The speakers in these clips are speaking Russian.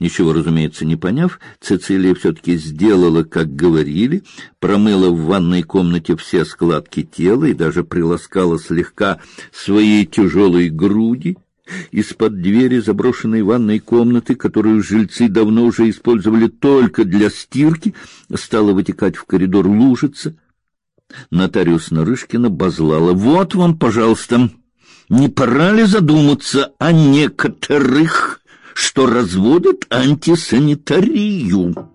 Ничего, разумеется, не поняв, Цицилия все-таки сделала, как говорили, промыла в ванной комнате все складки тела и даже приласкала слегка свои тяжелые груди. Из-под двери заброшенной ванной комнаты, которую жильцы давно уже использовали только для стирки, стала вытекать в коридор лужица. Нотариус Нарышкина базлала: "Вот вам, пожалуйста, не пора ли задуматься о некоторых, что разводят антисанитарию?"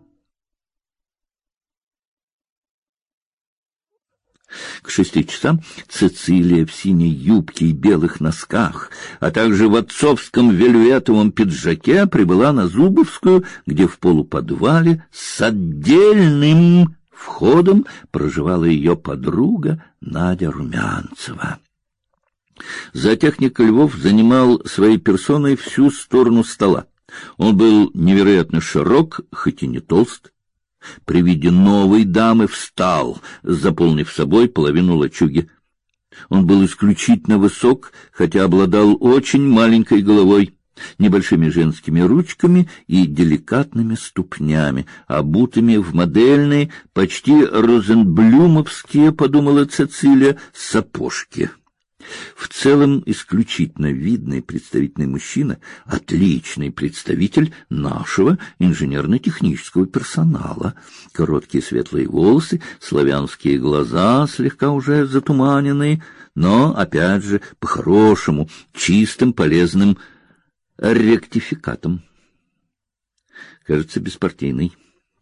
К шести часам Цицилия в синей юбке и белых носках, а также в отцовском вельветовом пиджаке прибыла на Зубовскую, где в полуподвале с отдельным входом проживала ее подруга Надя Румянцева. Зоотехник Львов занимал своей персоной всю сторону стола. Он был невероятно широк, хоть и не толст. При виде новой дамы встал, заполнив собой половину лачуги. Он был исключительно высок, хотя обладал очень маленькой головой, небольшими женскими ручками и деликатными ступнями, обутыми в модельные, почти розенблюмовские, подумала Цицилия, сапожки. В целом исключительно видный представительный мужчина, отличный представитель нашего инженерно-технического персонала. Короткие светлые волосы, славянские глаза, слегка уже затуманенные, но опять же по-хорошему, чистым, полезным ректификатом. Кажется, беспартийный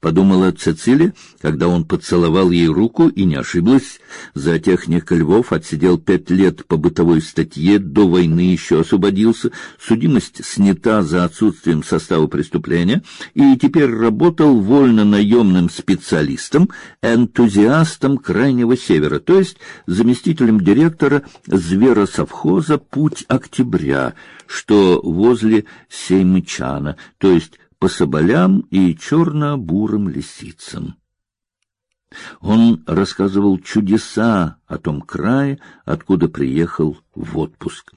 подумала Цицилия, когда он поцеловал ей руку и не ошиблась. Зоотехник Львов отсидел пять лет по бытовой статье, до войны еще освободился, судимость снята за отсутствием состава преступления и теперь работал вольно наемным специалистом, энтузиастом крайнего севера, то есть заместителем директора зверосовхоза Путь Октября, что возле Сеймычана, то есть по соболям и черно-бурым лисицам. Он рассказывал чудеса о том крае, откуда приехал в отпуск.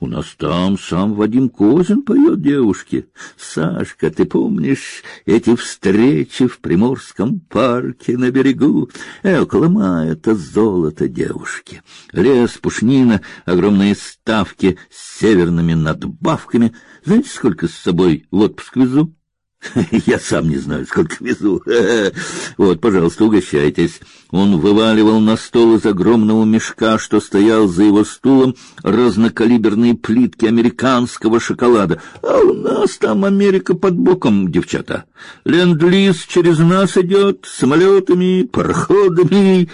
У нас там сам Вадим Козин поет девушке. Сашка, ты помнишь эти встречи в Приморском парке на берегу? Э, Колыма — это золото девушки. Лес, пушнина, огромные ставки с северными надбавками. Знаете, сколько с собой в отпуск везу? Я сам не знаю, сколько везу. Вот, пожалуйста, угощайтесь. Он вываливал на стол из огромного мешка, что стоял за его стулом, разнокалиберные плитки американского шоколада. А у нас там Америка под боком, девчата. Ленд-лиз через нас идет, самолетами, пароходами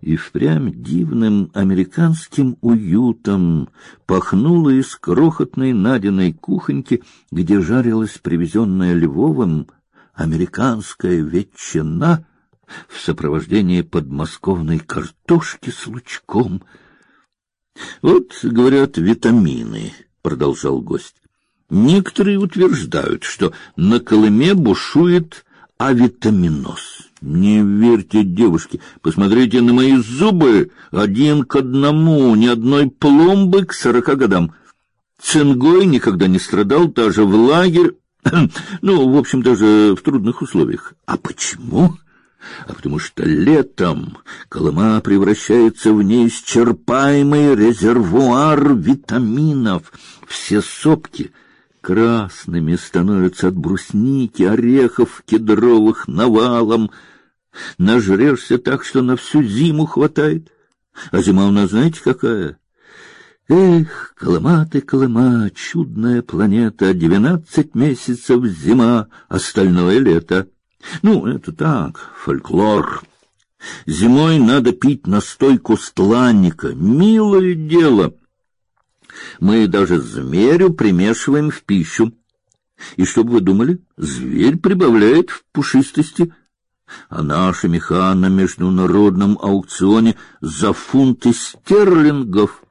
и впрямь дивным американским уютом пахнуло из крохотной Надиной кухоньки, где жарилась привезенная Львовым американская ветчина в сопровождении подмосковной картошки с лучком. Вот, говорят, витамины, продолжал гость. Некоторые утверждают, что на Колыме бушует авитаминоз. Не верьте, девушки, посмотрите на мои зубы, один к одному, ни одной пломбы к сорока годам. Цингой никогда не страдал, даже в лагерь, ну, в общем, даже в трудных условиях. А почему? А потому что летом Колыма превращается в неисчерпаемый резервуар витаминов. Все сопки красными становятся от брусники, орехов кедровых навалом. Нажрешься так, что на всю зиму хватает. А зима у нас знаете какая? Эх, Колыма ты, Колыма, чудная планета, двенадцать месяцев зима, остальное лето. Ну, это так, фольклор. Зимой надо пить настойку стланника, милое дело. Мы даже змею примешиваем в пищу. И что бы вы думали? Зверь прибавляет в пушистости а наши меха на международном аукционе за фунты стерлингов.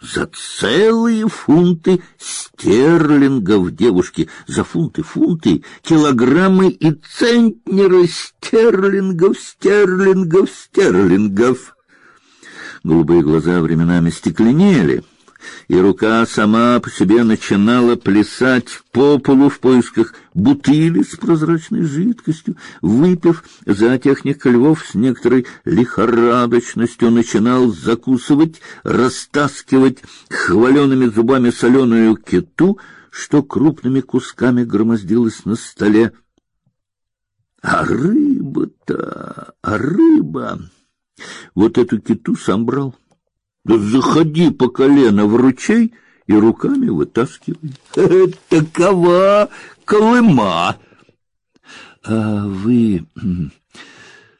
За целые фунты стерлингов, девушки, за фунты, фунты, килограммы и центнеры стерлингов, стерлингов, стерлингов. Голубые глаза временами стекленели, и рука сама по себе начинала плясать по полу в поисках бутыли с прозрачной жидкостью. Выпив, зоотехник Львов с некоторой лихорадочностью начинал закусывать, растаскивать хваленными зубами соленую киту, что крупными кусками громоздилась на столе. А рыба-то, а рыба! Вот эту киту сам брал. Да заходи по колено в ручей и руками вытаскивай. Такова Колыма. А вы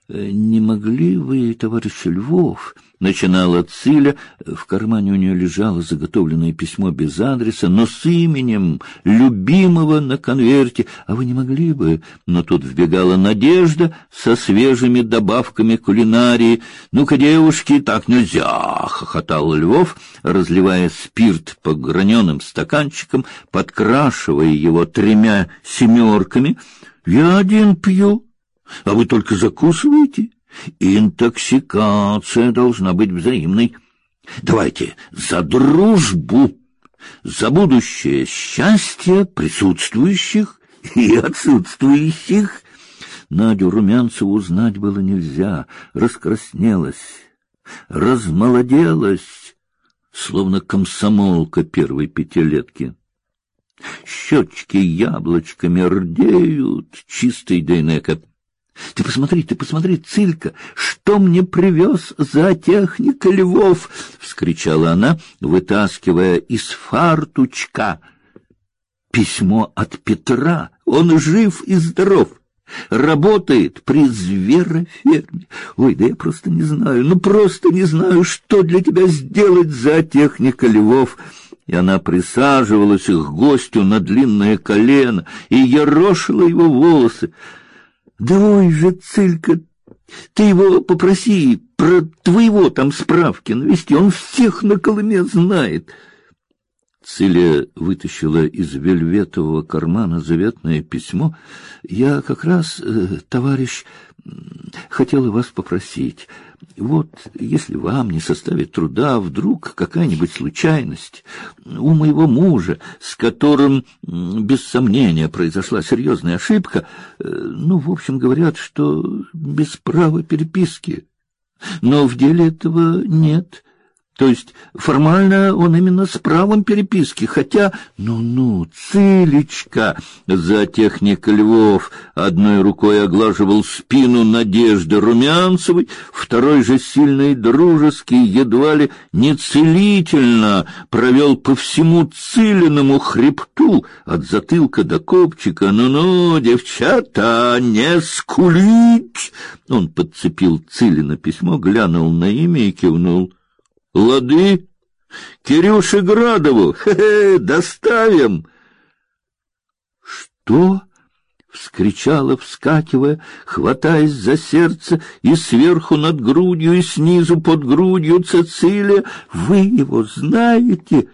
не могли вы, товарищ Львов, начинала Циля, в кармане у нее лежало заготовленное письмо без адреса, но с именем любимого на конверте. А вы не могли бы? Но тут вбегала Надежда со свежими добавками кулинарии. Ну-ка, девушки, так нельзя, хохотал Львов, разливая спирт по граненым стаканчикам, подкрашивая его тремя семерками. Я один пью, а вы только закусываете. Интоксикация должна быть взаимной. Давайте за дружбу, за будущее счастье присутствующих и отсутствующих. Надю Румянцеву узнать было нельзя, раскраснелась, размолоделась, словно комсомолка первой пятилетки. Щечки яблочками рдеют, чистый Дейнека ты посмотри, ты посмотри, Цилька, что мне привез зоотехника Львов! — вскричала она, вытаскивая из фартучка письмо от Петра. Он жив и здоров. Работает при звероферме. Ой, да я просто не знаю, ну просто не знаю, что для тебя сделать зоотехника Львов. И она присаживалась к гостю на длинное колено и ерошила его волосы. Давай же, Цилька, ты его попроси про твоего там справки навести, он всех на Колыме знает. Циля вытащила из вельветового кармана заветное письмо. Я как раз, э, товарищ, хотела вас попросить. Вот, если вам не составит труда, вдруг какая-нибудь случайность у моего мужа, с которым, без сомнения, произошла серьезная ошибка, э, ну, в общем, говорят, что без права переписки. Но в деле этого нет. То есть формально он именно с правом переписки, хотя, ну-ну, Цилечка, за техника Львов одной рукой оглаживал спину Надежды Румянцевой, второй же сильный дружеский, едва ли не целительно провел по всему Цилиному хребту от затылка до копчика. Ну-ну, девчата, не скулить! Он подцепил Цилина письмо, глянул на имя и кивнул. Лады? Кирюше Градову, хе-хе, доставим. Что? вскричала, вскакивая, хватаясь за сердце, и сверху над грудью, и снизу под грудью Цицилия. Вы его знаете?